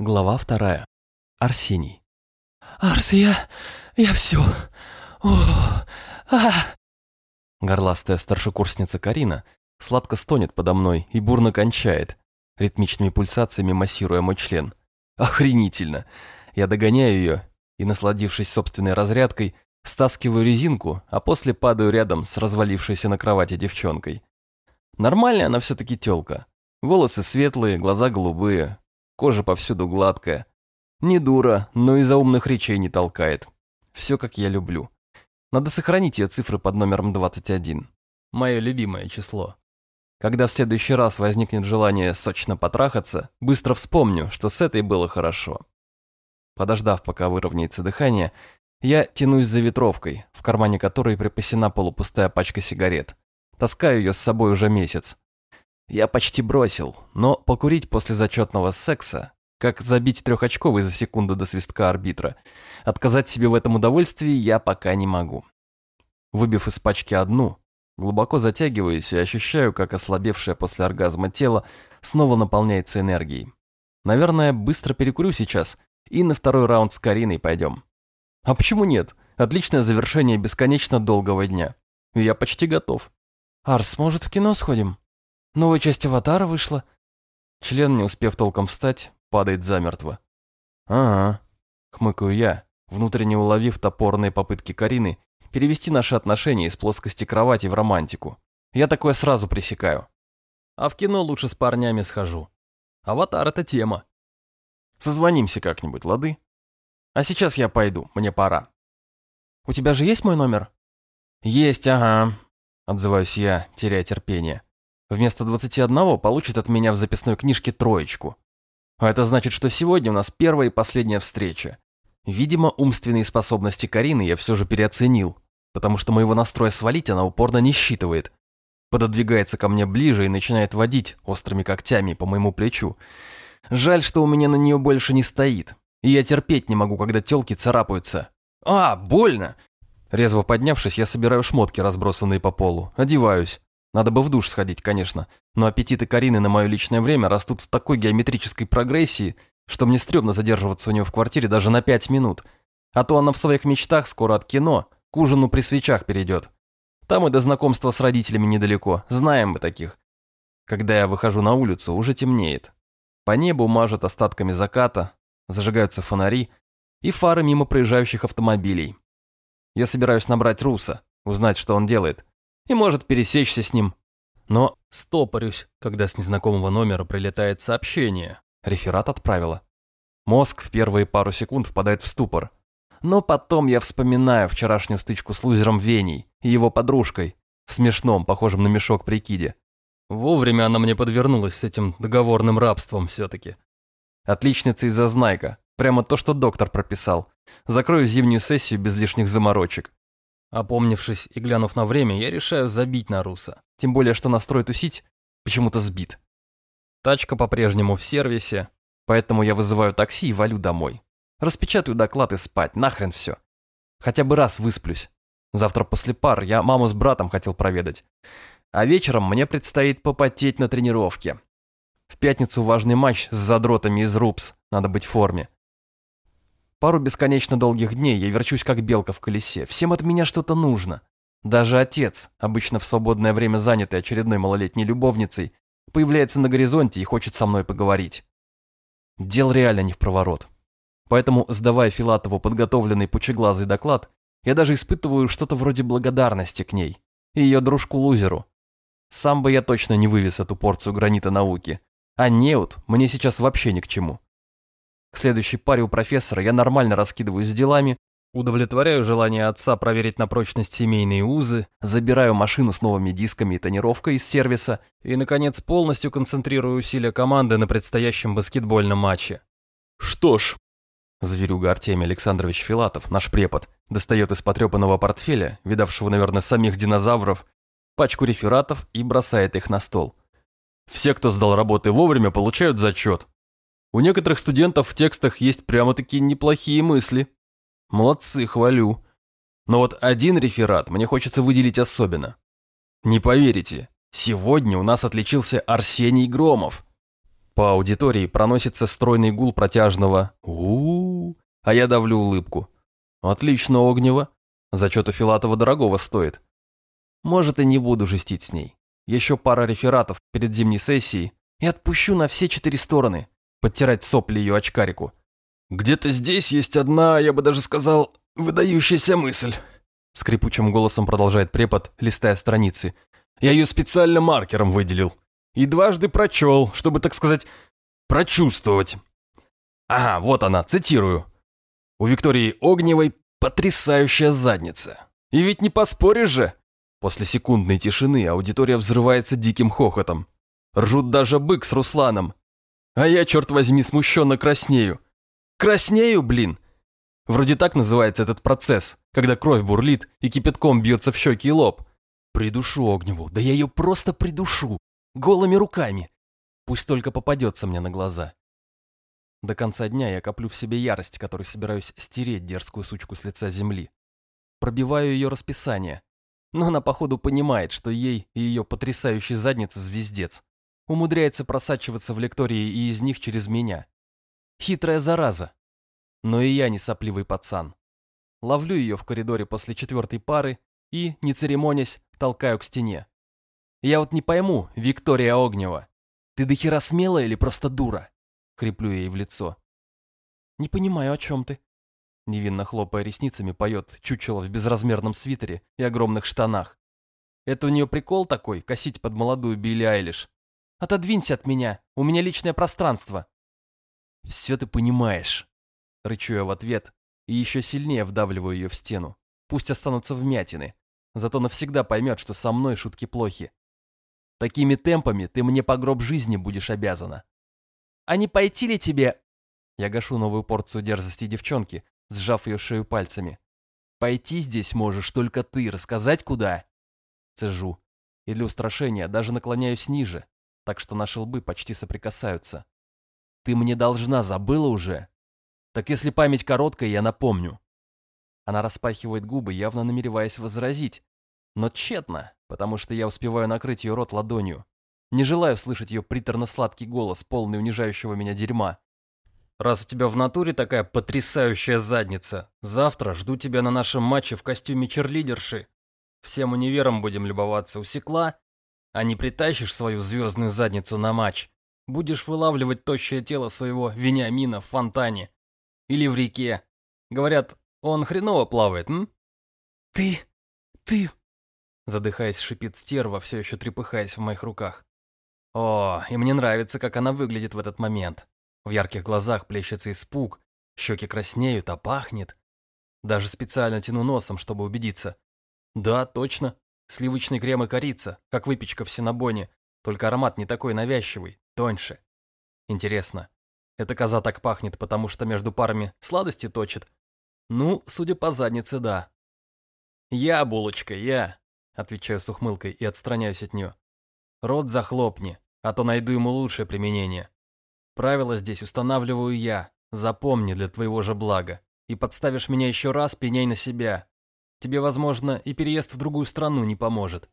Глава вторая. Арсений. «Арс, я... я все... О, а...» Горластая старшекурсница Карина сладко стонет подо мной и бурно кончает, ритмичными пульсациями массируя мой член. Охренительно! Я догоняю ее и, насладившись собственной разрядкой, стаскиваю резинку, а после падаю рядом с развалившейся на кровати девчонкой. Нормальная она все-таки тёлка. Волосы светлые, глаза голубые, кожа повсюду гладкая. Не дура, но и за умных речей не толкает. Все как я люблю. Надо сохранить ее цифры под номером 21. Мое любимое число. Когда в следующий раз возникнет желание сочно потрахаться, быстро вспомню, что с этой было хорошо. Подождав, пока выровняется дыхание, я тянусь за ветровкой, в кармане которой припасена полупустая пачка сигарет. Таскаю ее с собой уже месяц. Я почти бросил, но покурить после зачетного секса, как забить трехочковый за секунду до свистка арбитра, отказать себе в этом удовольствии я пока не могу. Выбив из пачки одну, глубоко затягиваюсь и ощущаю, как ослабевшее после оргазма тело снова наполняется энергией. Наверное, быстро перекурю сейчас и на второй раунд с Кариной пойдем. А почему нет? Отличное завершение бесконечно долгого дня. Я почти готов. «Арс, может, в кино сходим?» Новая часть «Аватара» вышла». Член, не успев толком встать, падает замертво. «Ага», — хмыкаю я, внутренне уловив топорные попытки Карины перевести наши отношения из плоскости кровати в романтику. Я такое сразу пресекаю. А в кино лучше с парнями схожу. «Аватар» — это тема. Созвонимся как-нибудь, лады? А сейчас я пойду, мне пора. «У тебя же есть мой номер?» «Есть, ага», — отзываюсь я, теряя терпение. Вместо 21 получит от меня в записной книжке троечку. А это значит, что сегодня у нас первая и последняя встреча. Видимо, умственные способности Карины я все же переоценил, потому что моего настроя свалить она упорно не считывает. Пододвигается ко мне ближе и начинает водить острыми когтями по моему плечу. Жаль, что у меня на нее больше не стоит, и я терпеть не могу, когда телки царапаются. А, больно! Резво поднявшись, я собираю шмотки, разбросанные по полу, одеваюсь. Надо бы в душ сходить, конечно, но аппетиты Карины на мое личное время растут в такой геометрической прогрессии, что мне стрёмно задерживаться у нее в квартире даже на пять минут. А то она в своих мечтах скоро от кино к ужину при свечах перейдет. Там и до знакомства с родителями недалеко, знаем мы таких. Когда я выхожу на улицу, уже темнеет. По небу мажет остатками заката, зажигаются фонари и фары мимо проезжающих автомобилей. Я собираюсь набрать Руса, узнать, что он делает и может пересечься с ним. Но стопорюсь, когда с незнакомого номера прилетает сообщение. Реферат отправила. Мозг в первые пару секунд впадает в ступор. Но потом я вспоминаю вчерашнюю стычку с лузером Веней и его подружкой в смешном, похожем на мешок прикиде. Вовремя она мне подвернулась с этим договорным рабством все-таки. Отличница из зазнайка. Прямо то, что доктор прописал. Закрою зимнюю сессию без лишних заморочек. Опомнившись и глянув на время, я решаю забить на Руса. Тем более, что настрой тусить почему-то сбит. Тачка по-прежнему в сервисе, поэтому я вызываю такси и валю домой. Распечатаю доклад и спать, нахрен все. Хотя бы раз высплюсь. Завтра после пар я маму с братом хотел проведать. А вечером мне предстоит попотеть на тренировке. В пятницу важный матч с задротами из РУПС, надо быть в форме. Пару бесконечно долгих дней я верчусь как белка в колесе. Всем от меня что-то нужно. Даже отец, обычно в свободное время занятый очередной малолетней любовницей, появляется на горизонте и хочет со мной поговорить. Дел реально не в проворот. Поэтому, сдавая Филатову подготовленный пучеглазый доклад, я даже испытываю что-то вроде благодарности к ней и ее дружку-лузеру. Сам бы я точно не вывез эту порцию гранита науки, а неуд мне сейчас вообще ни к чему. К следующей паре у профессора я нормально раскидываюсь с делами, удовлетворяю желание отца проверить на прочность семейные узы, забираю машину с новыми дисками и тонировкой из сервиса и, наконец, полностью концентрирую усилия команды на предстоящем баскетбольном матче. Что ж, зверюга Артемий Александрович Филатов, наш препод, достает из потрепанного портфеля, видавшего, наверное, самих динозавров, пачку рефератов и бросает их на стол. Все, кто сдал работы вовремя, получают зачет. У некоторых студентов в текстах есть прямо-таки неплохие мысли. Молодцы, хвалю. Но вот один реферат мне хочется выделить особенно. Не поверите, сегодня у нас отличился Арсений Громов. По аудитории проносится стройный гул протяжного у, -у, -у а я давлю улыбку. Отлично, Огнева. Зачет у Филатова дорогого стоит. Может, и не буду жестить с ней. Еще пара рефератов перед зимней сессией и отпущу на все четыре стороны, подтирать сопли ее очкарику. Где-то здесь есть одна, я бы даже сказал, выдающаяся мысль. Скрипучим голосом продолжает препод, листая страницы. Я ее специально маркером выделил. И дважды прочел, чтобы, так сказать, прочувствовать. Ага, вот она, цитирую. У Виктории Огневой потрясающая задница. И ведь не поспоришь же. После секундной тишины аудитория взрывается диким хохотом. Ржут даже бык с Русланом. А я, черт возьми, смущенно краснею. Краснею, блин. Вроде так называется этот процесс, когда кровь бурлит и кипятком бьется в щеки и лоб. Придушу Огневу, да я ее просто придушу. Голыми руками. Пусть только попадется мне на глаза. До конца дня я коплю в себе ярость, которой собираюсь стереть дерзкую сучку с лица земли. Пробиваю ее расписание. Но она, походу, понимает, что ей и ее потрясающей заднице звездец. Умудряется просачиваться в лектории и из них через меня. Хитрая зараза. Но и я не сопливый пацан. Ловлю ее в коридоре после четвертой пары и, не церемонясь, толкаю к стене. Я вот не пойму, Виктория Огнева, ты до хера смелая или просто дура? Хриплю ей в лицо. «Не понимаю, о чем ты?» Невинно хлопая ресницами, поет чучело в безразмерном свитере и огромных штанах. Это у нее прикол такой, косить под молодую Билли Айлиш. «Отодвинься от меня, у меня личное пространство». «Все ты понимаешь», — рычу я в ответ и еще сильнее вдавливаю ее в стену. Пусть останутся вмятины, зато навсегда поймет, что со мной шутки плохи. Такими темпами ты мне по гроб жизни будешь обязана. А не пойти ли тебе...» Я гашу новую порцию дерзости девчонки, сжав ее шею пальцами. «Пойти здесь можешь только ты, рассказать куда?» Цежу. И для устрашения даже наклоняюсь ниже, так что наши лбы почти соприкасаются. «Ты мне должна, забыла уже?» «Так если память короткая, я напомню». Она распахивает губы, явно намереваясь возразить. Но тщетно, потому что я успеваю накрыть ее рот ладонью. Не желаю слышать ее приторно-сладкий голос, полный унижающего меня дерьма. Раз у тебя в натуре такая потрясающая задница, завтра жду тебя на нашем матче в костюме черлидерши. Всем универом будем любоваться, усекла? А не притащишь свою звездную задницу на матч, будешь вылавливать тощее тело своего Вениамина в фонтане. Или в реке. Говорят, он хреново плавает, м? Ты, ты... Задыхаясь, шипит стерва, все еще трепыхаясь в моих руках. О, и мне нравится, как она выглядит в этот момент. В ярких глазах плещется испуг, щеки краснеют, а пахнет. Даже специально тяну носом, чтобы убедиться. Да, точно. Сливочный крем и корица, как выпечка в синабоне, только аромат не такой навязчивый, тоньше. Интересно, эта коза так пахнет, потому что между парами сладости точит? Ну, судя по заднице, да. «Я, булочка, я», — отвечаю с ухмылкой и отстраняюсь от нее. «Рот захлопни, а то найду ему лучшее применение. Правила здесь устанавливаю я, запомни для твоего же блага. И подставишь меня еще раз, пеняй на себя. Тебе, возможно, и переезд в другую страну не поможет.